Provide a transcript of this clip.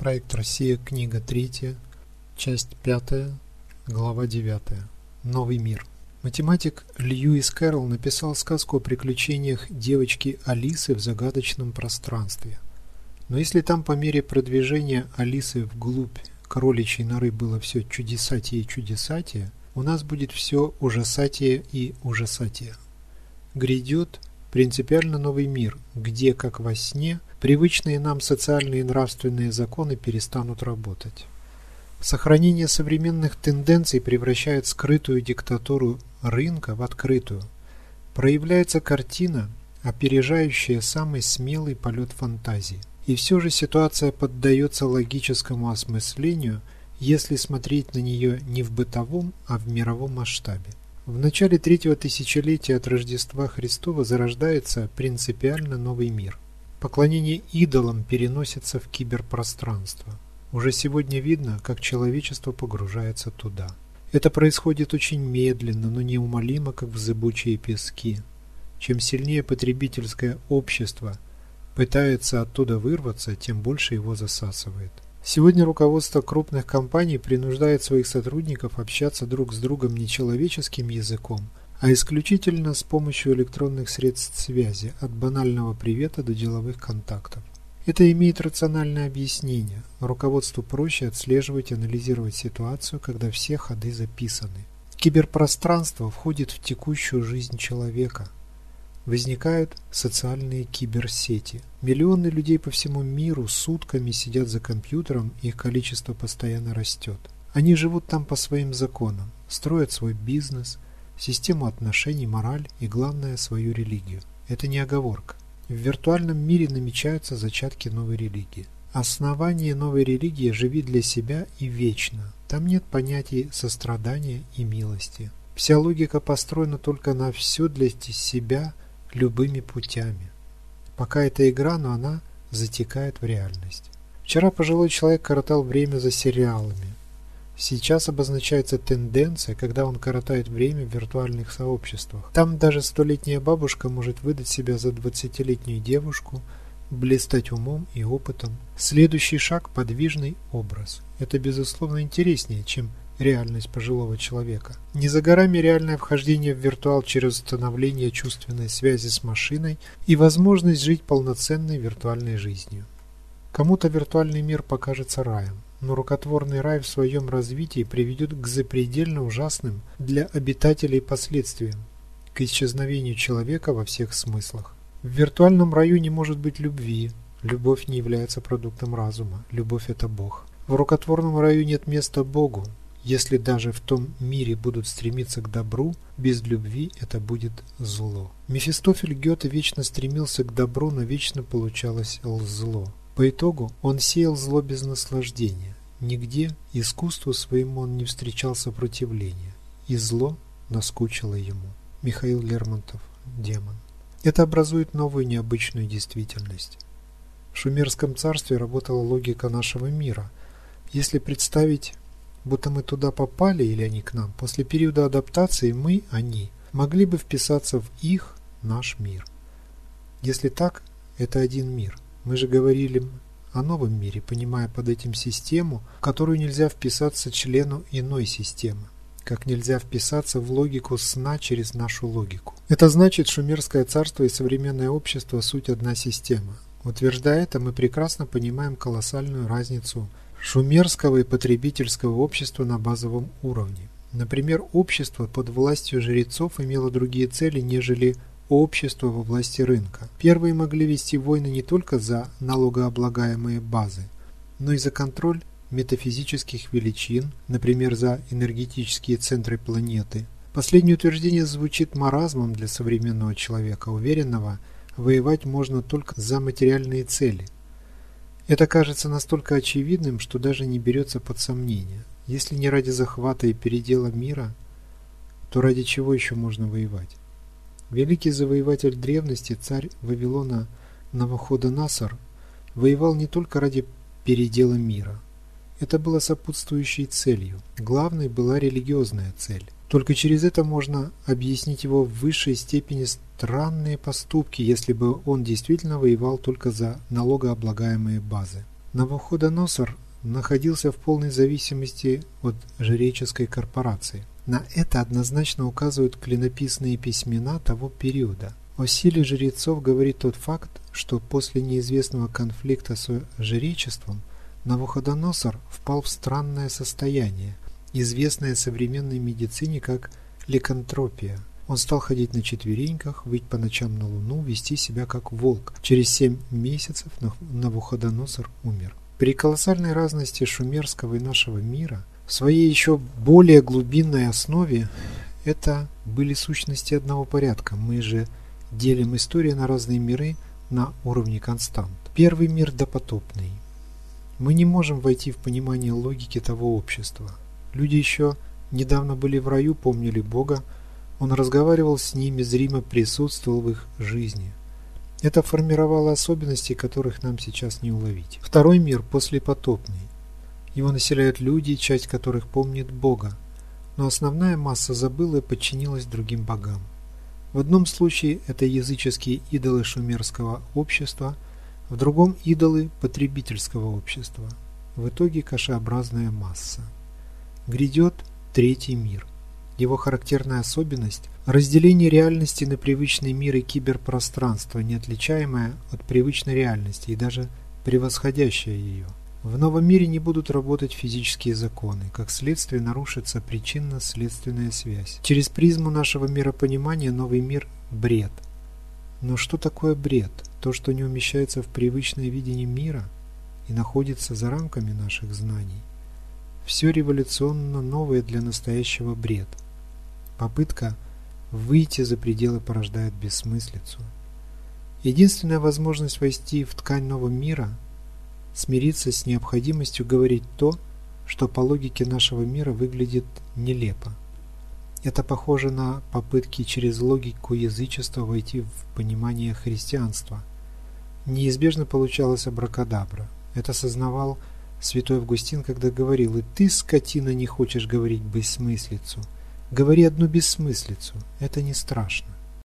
Проект «Россия», книга 3, часть 5, глава 9. Новый мир. Математик Льюис Кэрролл написал сказку о приключениях девочки Алисы в загадочном пространстве. Но если там по мере продвижения Алисы вглубь кроличьей норы было все чудесатие и чудесатие, у нас будет все ужасатие и ужасатие. Грядет принципиально новый мир, где, как во сне, привычные нам социальные и нравственные законы перестанут работать. Сохранение современных тенденций превращает скрытую диктатуру рынка в открытую. Проявляется картина, опережающая самый смелый полет фантазии. И все же ситуация поддается логическому осмыслению, если смотреть на нее не в бытовом, а в мировом масштабе. В начале третьего тысячелетия от Рождества Христова зарождается принципиально новый мир – Поклонение идолам переносится в киберпространство. Уже сегодня видно, как человечество погружается туда. Это происходит очень медленно, но неумолимо, как в зыбучие пески. Чем сильнее потребительское общество пытается оттуда вырваться, тем больше его засасывает. Сегодня руководство крупных компаний принуждает своих сотрудников общаться друг с другом не человеческим языком, а исключительно с помощью электронных средств связи, от банального привета до деловых контактов. Это имеет рациональное объяснение. Руководству проще отслеживать и анализировать ситуацию, когда все ходы записаны. Киберпространство входит в текущую жизнь человека. Возникают социальные киберсети. Миллионы людей по всему миру сутками сидят за компьютером, их количество постоянно растет. Они живут там по своим законам, строят свой бизнес – систему отношений, мораль и, главное, свою религию. Это не оговорка. В виртуальном мире намечаются зачатки новой религии. Основание новой религии «живи для себя и вечно». Там нет понятий сострадания и милости. Вся логика построена только на все для себя любыми путями. Пока это игра, но она затекает в реальность. Вчера пожилой человек коротал время за сериалами. Сейчас обозначается тенденция, когда он коротает время в виртуальных сообществах. Там даже столетняя бабушка может выдать себя за двадцатилетнюю девушку, блистать умом и опытом. Следующий шаг – подвижный образ. Это, безусловно, интереснее, чем реальность пожилого человека. Не за горами реальное вхождение в виртуал через установление чувственной связи с машиной и возможность жить полноценной виртуальной жизнью. Кому-то виртуальный мир покажется раем но рукотворный рай в своем развитии приведет к запредельно ужасным для обитателей последствиям, к исчезновению человека во всех смыслах. В виртуальном раю не может быть любви, любовь не является продуктом разума, любовь – это Бог. В рукотворном раю нет места Богу, если даже в том мире будут стремиться к добру, без любви это будет зло. Мефистофель Гёте вечно стремился к добру, но вечно получалось зло. По итогу он сеял зло без наслаждения. Нигде искусству своему он не встречал сопротивления, и зло наскучило ему. Михаил Лермонтов, Демон. Это образует новую необычную действительность. В шумерском царстве работала логика нашего мира. Если представить, будто мы туда попали или они к нам, после периода адаптации мы, они, могли бы вписаться в их, наш мир. Если так, это один мир – мы же говорили о новом мире, понимая под этим систему, в которую нельзя вписаться члену иной системы, как нельзя вписаться в логику сна через нашу логику. Это значит, шумерское царство и современное общество – суть одна система. Утверждая это, мы прекрасно понимаем колоссальную разницу шумерского и потребительского общества на базовом уровне. Например, общество под властью жрецов имело другие цели, нежели общества во власти рынка. Первые могли вести войны не только за налогооблагаемые базы, но и за контроль метафизических величин, например, за энергетические центры планеты. Последнее утверждение звучит маразмом для современного человека, уверенного, воевать можно только за материальные цели. Это кажется настолько очевидным, что даже не берется под сомнение. Если не ради захвата и передела мира, то ради чего еще можно воевать? Великий завоеватель древности, царь Вавилона Навуходоносор, воевал не только ради передела мира. Это было сопутствующей целью. Главной была религиозная цель. Только через это можно объяснить его в высшей степени странные поступки, если бы он действительно воевал только за налогооблагаемые базы. Навуходоносор находился в полной зависимости от жреческой корпорации. На это однозначно указывают клинописные письмена того периода. О силе жрецов говорит тот факт, что после неизвестного конфликта с жречеством Навуходоносор впал в странное состояние, известное современной медицине как ликантропия. Он стал ходить на четвереньках, выйти по ночам на луну, вести себя как волк. Через семь месяцев Навуходоносор умер. При колоссальной разности шумерского и нашего мира, в своей еще более глубинной основе, это были сущности одного порядка. Мы же делим историю на разные миры на уровне констант. Первый мир допотопный. Мы не можем войти в понимание логики того общества. Люди еще недавно были в раю, помнили Бога, он разговаривал с ними, зримо присутствовал в их жизни. Это формировало особенности, которых нам сейчас не уловить. Второй мир послепотопный. Его населяют люди, часть которых помнит Бога, но основная масса забыла и подчинилась другим богам. В одном случае это языческие идолы шумерского общества, в другом идолы потребительского общества. В итоге кашеобразная масса. Грядет третий мир. Его характерная особенность – разделение реальности на привычный мир и киберпространство, неотличаемое от привычной реальности и даже превосходящее ее. В новом мире не будут работать физические законы, как следствие нарушится причинно-следственная связь. Через призму нашего миропонимания новый мир – бред. Но что такое бред? То, что не умещается в привычное видение мира и находится за рамками наших знаний. Все революционно новое для настоящего бред – Попытка выйти за пределы порождает бессмыслицу. Единственная возможность войти в ткань нового мира – смириться с необходимостью говорить то, что по логике нашего мира выглядит нелепо. Это похоже на попытки через логику язычества войти в понимание христианства. Неизбежно получалось абракадабра. Это сознавал святой Августин, когда говорил «И ты, скотина, не хочешь говорить бессмыслицу». Говори одну бессмыслицу, это не страшно.